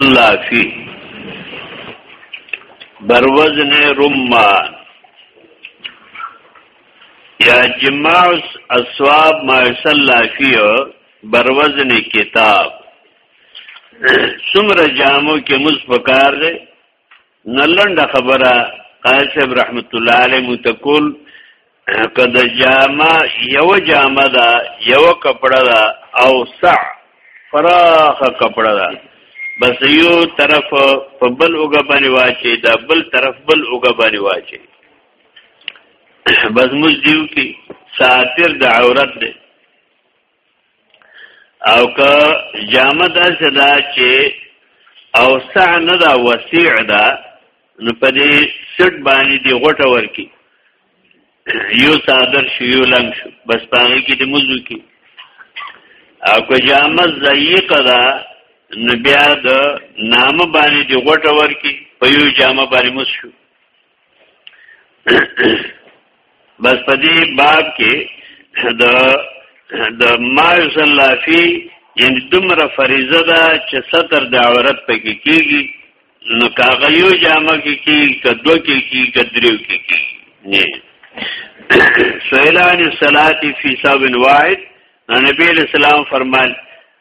الله فی بروزن رمان یا جماع اسواب ما صلی فی بروزن کتاب سمر جامو کې مز پکار دی نلنډه خبره قائل صاحب رحمت الله علیه متکول کده جامه یو جامه دا یو کپڑا دا او سع فراخ کپڑا دا بس یو طرف په بل اوګه باندې واچي دا بل طرف بل اوګه باندې واچي بس موږ دیو کې ساتر د عورت دی او که جامه داسې ده چې اوسع نه ده وسیع ده نو په دې سټ باندې دی غټه ورکی یو صادر شو یو لنګ شو بس پاره کې د موضوع کې او که جامه ضيقه ده نو بیا د نامه باندې دی غټه ورکی په یو جامه باندې مس شو بس په دې باب کې د د ما زلافي یعنی دومره فریضه ده چې ستر د عورت پکې کیږي نو کاغه یو جامه کې کی کدو کې کی کدریو کې کی نه سویلان صلاتی فی صاحب واحد نبی علیہ السلام فرمایل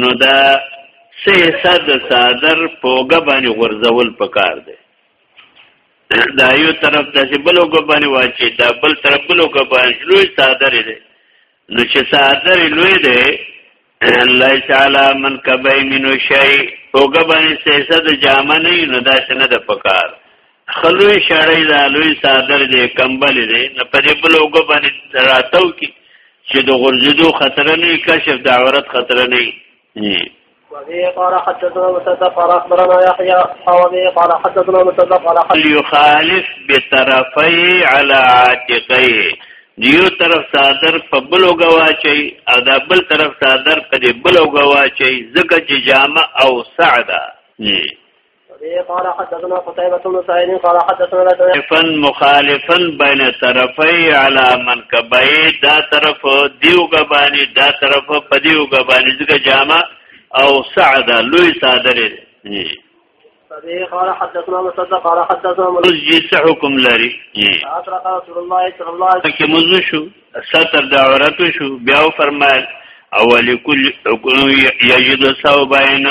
نو دا سه صد صادر پوګه باندې غرزول پکار دی دا یو طرف ته چې بلو ګبانی واچي دا بل طرف بلو ګبانی لوی صادر دی نو چې صادر لوی دی الله تعالی من کبای منو شی او ګبانی سیسه د جامه نه نو دا څنګه د پکار خلوی شړی دا لوی صادر دی کمبل دی نه پدې بل وګ باندې راتاو کی چې د غرزدو خطر نه کشف د عورت خطر نه وي وبه قال حدثنا مسدد قال اخبرنا يحيى وبه قال حدثنا مسدد قال يخالف بطرفي على عاتقيه دیو طرف صادر په بلو گواچي او دا بل طرف صادر په دې بلو گواچي ځکه چې جامه او سعده قال حدثنا قتيبة بن سعيد قال حدثنا مخالفا مخالفا بين طرفي على من كبي دا طرف دیو غبانی دا طرف پدیو غبانی ځکه جامع او سعد لوی صادره قال حدثنا مسدد قال حدثنا مزجي حكم لري اطرق رسول الله صلى الله عليه وسلم کې مزشو ستر د عورت شو بیا فرمایل اول کل یجد ثوبین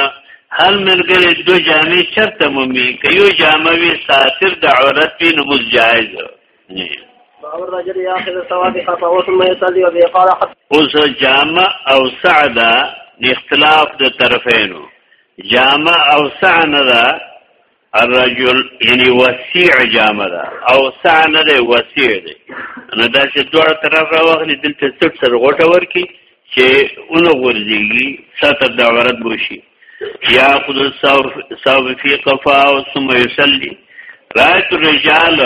هر ملګری دو جامې چرته مومي که یو جامه وي ساتر د عورت وي نو موږ جایز اوس جامه او سعده اختلاف د طرفینو جامه او سعنه ده الرجل یعنی وسیع جامه ده او سع نه ده وسیع ده نو دا چې دوړ طرف راوغلی دلته څټ سره غوټه ورکی چې اون غورځيږي ستر د عورت بوشي یا خود صاحب فی قفا او ثم یصلی رایت الرجال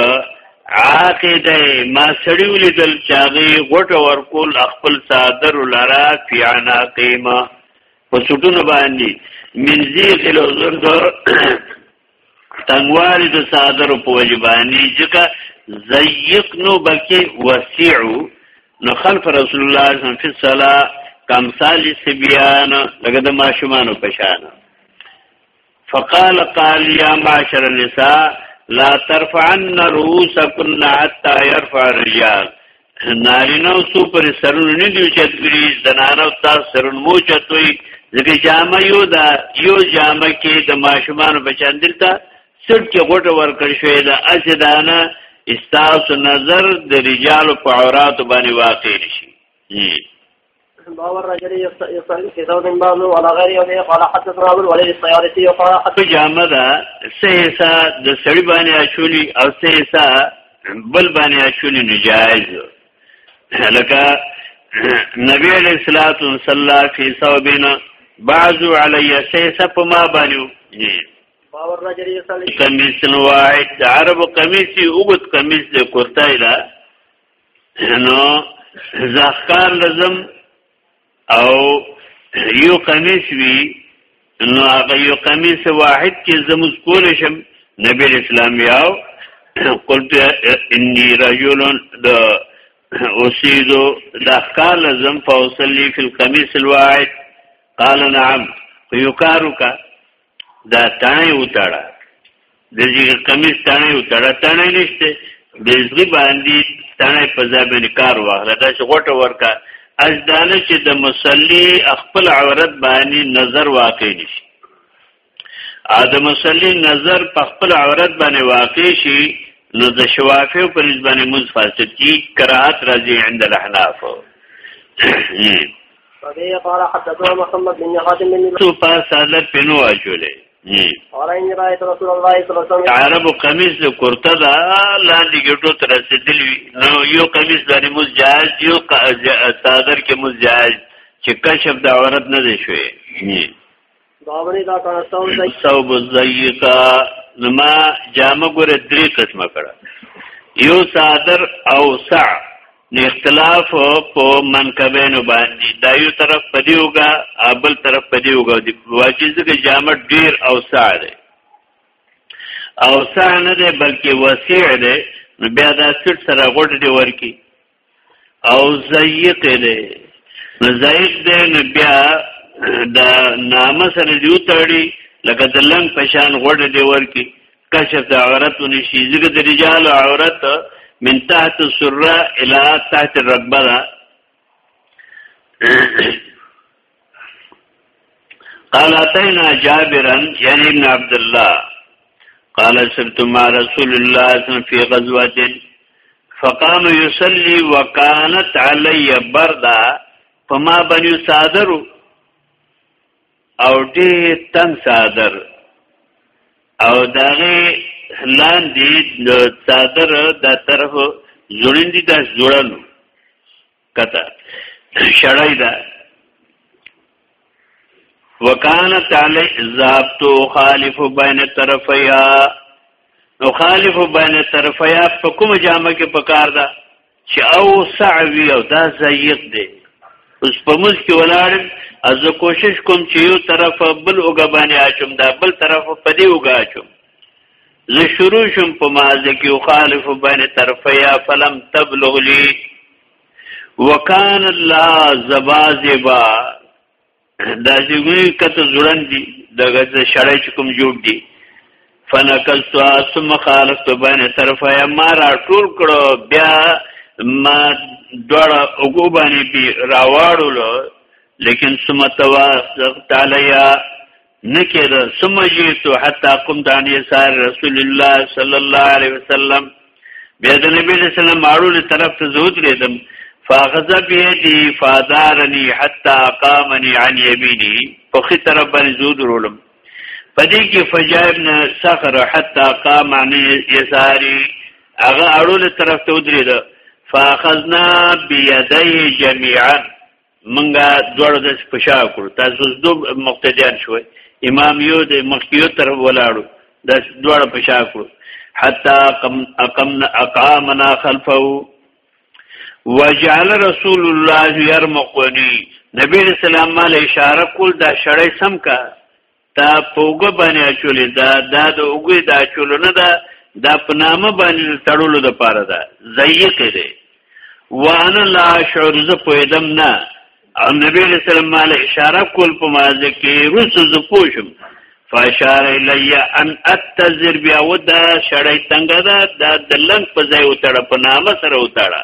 عاقده ما سړی ولیدل چاغي غټ ورکول خپل صادر لرا فی عناقیمه په سټونو باندې منځي خلو زر د تنګوالي د صادر په وجه باندې ځکه ضيق نو بلکې وسيع نو خلف رسول الله صلی الله علیه وسلم په صلا کمثال سبيان لکه د ماشومان په شان فقال قال يا معشر النساء لا ترفعن رؤوسكن حتى يرفع الرجال نارینه سو پر سرونه نه دی چت کړی زنانه تاسو سرونه مو چتوي ځکه جامه یو دا یو جامه کې د ماشومان بچاندل تا سټ کې غټه ورکړ شوې دا اسدانه استاس نظر د رجال په عورت باندې واقع نشي باور رجل يصلي في ثوب باب ولا غير يوم قال حدثنا ابو الوليد الصيالسي قال حدثنا جامه ده سيسا د سړي باندې اچولي او سيسا بل باندې اچولي نجایز لکه نبی علیہ الصلوۃ والسلام فی ثوبنا بعضو علی سیسا په ما باندې باور راجری صلی قمیص واحد عرب قمیص یوغت قمیص د کورتای دا نو زخکار لزم او یو قمیص وی نو هغه یو قمیص واحد کې زموږ کول شم نبی اسلام یاو قلت انی رجل د اوسیدو د احکار لازم فوصلی فی القمیص الواحد قال نعم یکارک دا تڼې وتاړه د زیګر کمیس تڼې وتاړه تڼې نشته د زغی باندې تڼې په ځای باندې کار واخله دا چې غټه ورکا از دانه چې د مصلی خپل عورت باندې نظر واقع نشي ا د مصلی نظر په خپل عورت باندې واقع شي نو د شوافی په نسبت باندې مز فاسد کی کراهت راځي عند الاحناف وبه قال حدثنا محمد بن حاتم بن تو پاس حالت په نو اچولې عربو قمیص د کرته دا لاندې ګټو تر رسیدلی نو یو قمیص باندې موږ جائز یو صادر کې موږ جائز چې کشف د عورت نه دی شوی باورې دا کار ثوب زیکا ثوب زیکا نما جامه ګره درې قسمه کړه یو صادر او سع نو اختلاف په منکبینو باندې دا یو طرف پدی وګا ابل طرف پدی وګا دی واجب ځکه جامع ډیر او سع دی او سع نه دی بلکې وسیع دی نو بیا دا سټ سره غټ دی ورکی او زیق دی نو زیق دی نو بیا د نامه سره دیو تړي لکه د لنګ پشان غوړ دی ورکی کشف د عورت ونشي ځکه د رجال عورت من تحت السره الى تحت الركبه قال اتینا جابرا یعنی ابن عبد الله قال سرت مع رسول الله صلی الله علیه وسلم فی غزوه فقام یصلی وکانت علی بردا فما بنی صادر او دې تن صادر او دغه لاندې د صادر د طرف زړین دي د زړنو کته شړای دا وکانه تعالی ذابتو خالف بین طرفیا نو خالف بین طرفیا په کوم جامه کې پکار ده چې او سعوی او دا زیق دی اوس په موږ کې ولاړ از کوشش کوم چې یو طرف بل اوګه باندې اچوم دا بل طرف په دې اوګه اچوم زه شروع شم په مازه کې مخالف بین طرفیا فلم تبلغ لی وکان الله زبازبا دا زیوی کته زړن دي دغه د شړای چې کوم جوړ دي فنکستو ثم خالفت بین طرفیا ما را ټول کړو بیا ما دوړه وګو باندې راواړو لیکن ثم توا تعالی نکید ثم جئت حتى قمت عن يسار رسول الله صلى الله عليه وسلم بیا د نبی صلی الله علیه وسلم ماړول طرف ته زود ریدم فاخذ بيدي فادارني حتى قامني عن يميني په خي طرف باندې زود رولم پدې کې فجابنا صخر حتى قام عن يساري هغه اړول طرف ته ودرېد فاخذنا بيديه جميعا منګه دوړ د پښا کړو تاسو دو مقتدیان شوي امام یو د مخکیو تر ولاړو د دوړ پښا کړو حتا قم اقمنا اقامنا خلفه وجعل رسول الله يرمقني نبی رسول الله اشاره کول دا شړې سم کا تا پوګه باندې اچولې دا دا د اوګې دا اچولو نه دا دا په نامه باندې تړلو د پاره ده ضيق دی وانا لا شعور ز پویدم نه او نبی علیہ السلام مال اشاره کول په مازه کې روس ز پوشم فاشار الی ان اتذر بیا ودا شړی تنگ دا د لنګ په ځای وتړه په نامه سره وتړه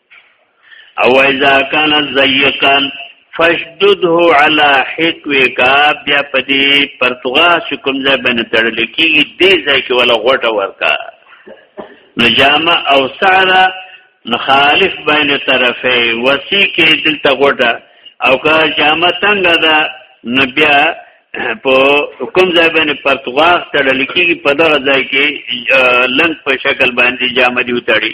او اذا کان ضيقا فشدده على حقوك بیا پدی پرتغا شکم ځای باندې تړل کیږي دې ځای کې ولا غټه ورکا نو جامع او سعره مخالف بین طرفه وسی کې دلته غټه او که جامع څنګه ده نو بیا په کوم ځای باندې پرتغاغ تړل کېږي په دغه ځای کې لنګ په شکل باندې جامه دی وتړي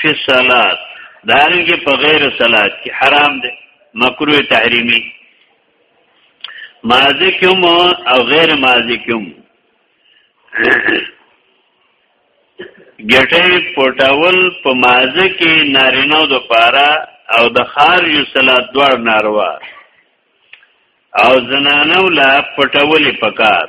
فی الصلات دارنګ په غیر صلات کې حرام دی مکروه تحریمی ماضی کوم او غیر ماضی کوم ګټه پټول په ماضی کې نارینه د پاره او د خار یو صلات دوړ ناروا او زنانو لا پټول پکار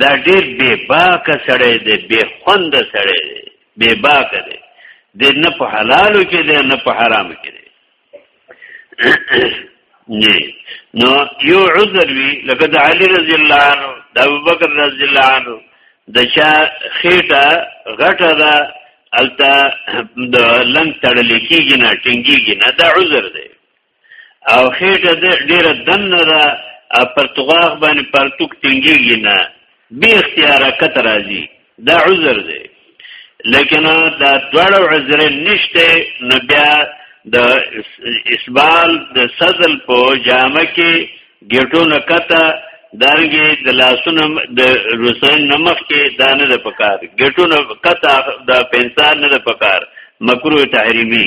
دا ډیر بے باک سړی دی بے خوند سړی دی بے باک دی د نه په حلالو کې دی نه په حرام کې دی نه نو یو عذر وی لکه د علی رضی الله عنه د ابوبکر رضی الله عنه د چا خېټه غټه ده الته د لنګ تړل کېږي نه ټینګيږي نه دا عذر دی او خېټه د ډیره دنه ده پرتغاغ باندې پرتوک تنګیږي نه به اختیار کته راځي دا عذر دی لیکن دا دوړ عذر نشته نو بیا د اسبال د صدل په جامه کې ګټو نه کته دارنګي د لاسونو د روسن نمخ کې دانه د پکار ګټو نه کته د پنسار نه د پکار مکروه تحریمی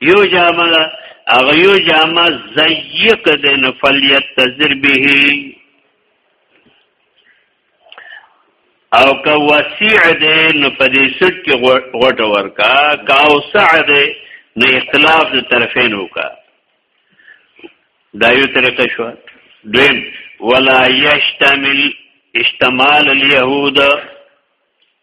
یو جامه ده هغه یو جامه زیق ده نه فلیتذر به او که وسیع ده نه په دې سټ کې غټ ورکا کا اوسع ده نه اختلاف د طرفین وکا دا یو طریقه شو دویم ولا یشتمل اشتمال اليهود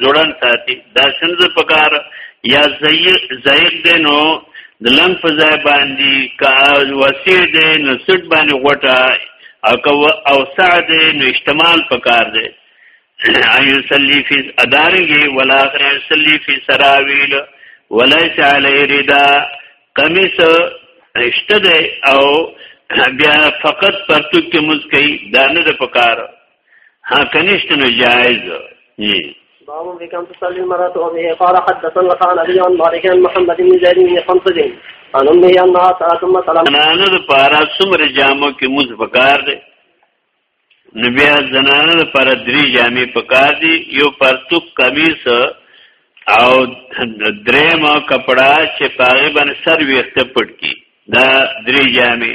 ځوړن ساتي دا شنز پکار یا زیق دی نو د لنګ په ځای باندې کا وسیع دی نو سټ باندې غوټه او او سعد نو استعمال پکار دی ایو صلی فی ادارنګي ولا اخر صلی فی سراویل وليس علی ردا قمیص اشته او بیا فقط پرتوک کې مسکی دانه د پکار ها کنيشت نو جائز جی باب في كم تصلي المرأة وبه قال حدثنا قال علي عن مالك عن محمد بن زيد بن خمسج عن أمه أنها سألت أم سلمة زنانه د پارا څومره جامو کې موز پکار دی نو بیا زنانه د پارا درې جامې پکار دي یو پرتوک قمیص او درېم کپڑا چې پاغه باندې سر ویخته پټ کی دا درې جامې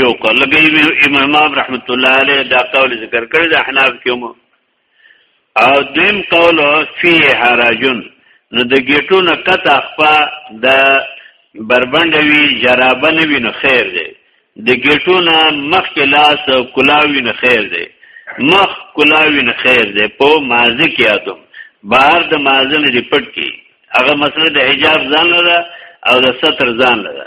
یو قول لګي امام اب رحمت الله علیه دا قول ذکر کړی د احناف کوم او دیم قول فی حرجن نو د گیټو نه قطع خپا د بربند وی جرابه نه وی نو خیر دی د گیټو نه مخ کې لاس کلاوی نه خیر دی مخ کلاوی نه خیر دی په مازی کې اتم بهر د مازن ریپټ کی هغه مسله د حجاب ځان نه او د ستر ځان نه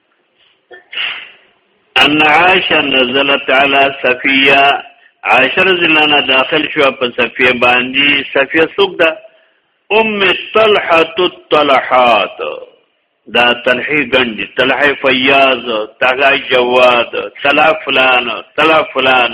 ان عائشه نزلت على صفيه عائشه رضی الله عنها داخل شو په صفيه باندې صفيه څوک ده ام طلحه الطلحات دا طلحه غندي طلحه فیاض طلحه جواد طلحه فلان طلحه فلان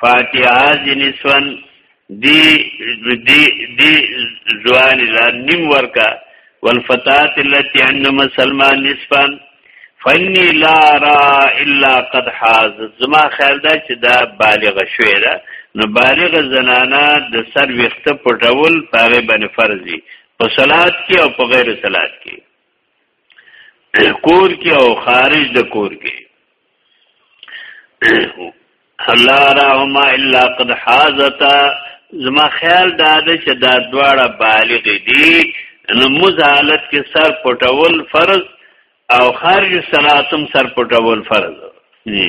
فاتحه جنسون دی دی دی زوان لا نیم ورکا والفتات التي عند مسلمان نسبان فنی لا را الا قد حاز زما خیال دا چې دا بالغ شوی دا نو بالغ زنانا د سر ویخته پټول پاره باندې فرضي په صلات کې او په غیر صلات کې کور کې او خارج د کور کې الله راهما الا قد حازتا زما خیال دا دی چې دا دواړه بالغ دي نو مزالت کې سر پټول فرض او خارج صلاتم سر پټول فرض دي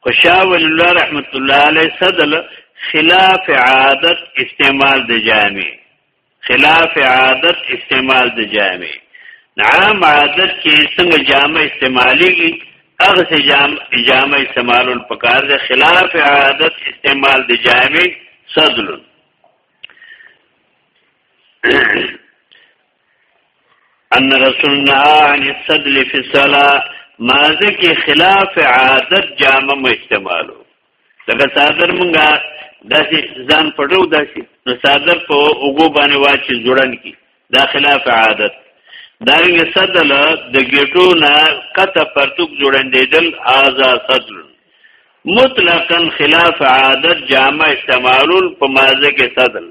خوشاه ولی الله رحمت الله علیه صدل خلاف عادت استعمال د جامع خلاف عادت استعمال د جامع عام عادت کې څنګه جامع استعماليږي هغه سي جامع جامع استعمالول پکار دي خلاف عادت استعمال د جامع صدل ان رسول الله عن الصدل في الصلاه مازه کې خلاف عادت جامه مو استعمالو لکه صادر مونږه داسې ځان پټو داسې نو صادر په اوګو باندې واچي جوړن کی دا خلاف عادت دارنګ صدل د ګټو نه قطع پرتوک جوړندېدل آزا صدل مطلقاً خلاف عادت جامع استعمالول په مازه کې صدل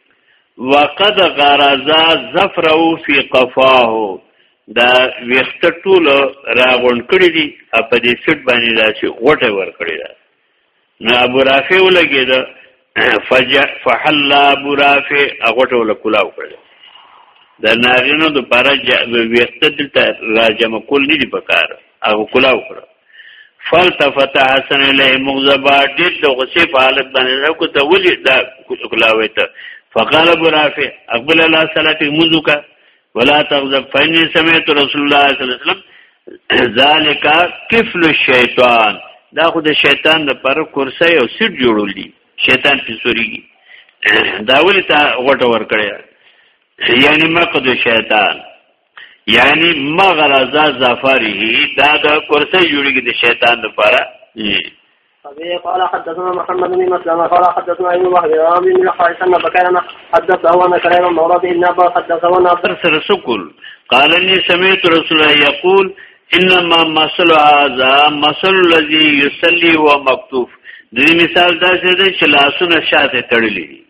وقد غرزا زفرو فی قفاه دا ویخت ټول راغون کړی دی په دې سټ باندې دا چې غټه ور کړی دا نو ابو رافع ولګی دا فج فحل ابو رافع غټه ول کلاو کړی دا نارینو د پاره ویخت دلته راجم کول نه دی پکاره هغه کلاو کړو فلتفت حسن الیه مغضبا ډیر د غصې په حالت باندې راکو ته ولې دا کلاوي ته فقال ابو رافع اقبل الله صلاه مزکا ولا تغضب فإني سمعت رسول الله صلى الله عليه وسلم ذالک کفل الشیطان دا خو د شیطان د پر کرسي او سیټ جوړول دي شیطان په سوريږي دا ولې تا غټه ور کړی یعنی مقد شیطان یعنی مغرزا زفره دا د کرسي جوړیږي د شیطان لپاره أبي قال حدثنا محمد بن مسلم قال حدثنا ابن وهب عن ابن حارث أن بكير حدثه أن كريم مولى بن عباس حدثه أن أرسل سكل قال إني سمعت رسول الله يقول إنما مثل هذا مثل الذي يصلي وهو مكتوف دې مثال دا چې د لاسونه شاته تړلې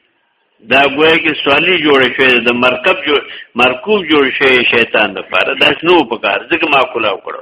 دا ګویا کې سوالی جوړ شوی د مرکب جوړ مرکوب جوړ شوی شیطان د پاره داس نو په کار ځکه ما کولا وکړو